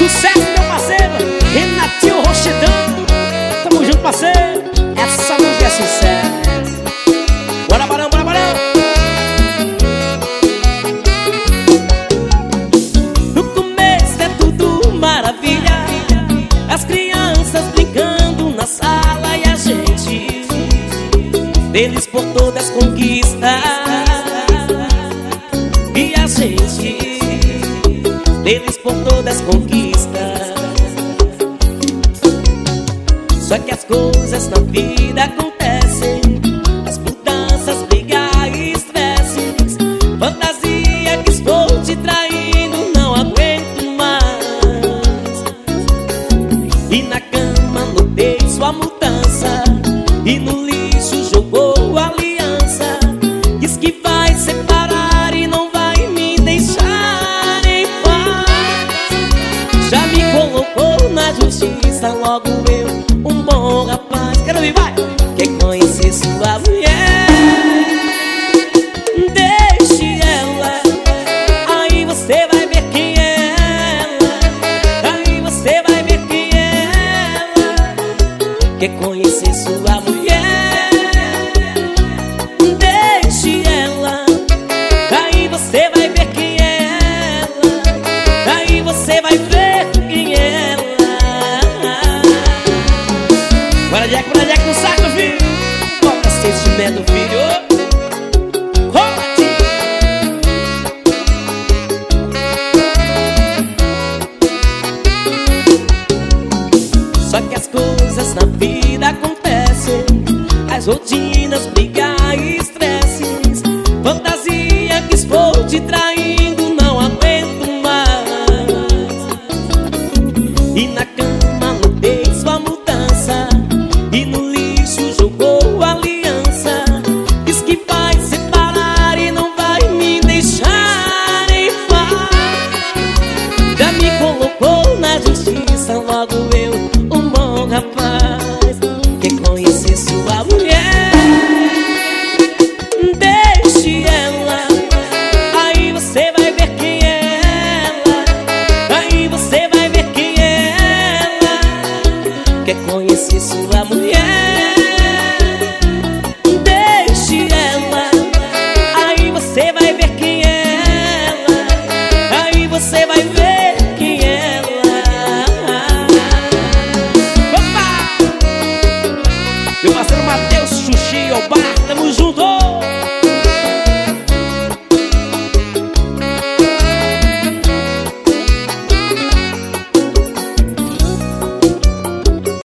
Sucesso, meu parceiro. Renatinho Rochedão Tamo junto, parceiro. Essa música é sucesso. Bora, Barão, bora, Barão No começo é tudo maravilha. As crianças brincando na sala E a gente Feliz por todas as conquistas. E a gente Feliz por todas as conquistas Só que as coisas na vida acontecem. As mudanças, brigas e estresses Fantasia que estou te traindo Não aguento mais. E na cama notei sua mudança. E no lixo jogou a aliança. Diz que vai separar e não vai me deixar em paz. Já me colocou na justiça Logo eu, um bom rapaz Quero ouvir, vai! Que conheci sua mulher? Deixe ela. Aí você vai ver quem é ela. Aí você vai ver quem é ela. Quer conhecer sua mulher? Deixe ela. Aí você vai ver sentimento, filho Rote Só que as coisas na vida acontecem As rotinas, briga um bom rapaz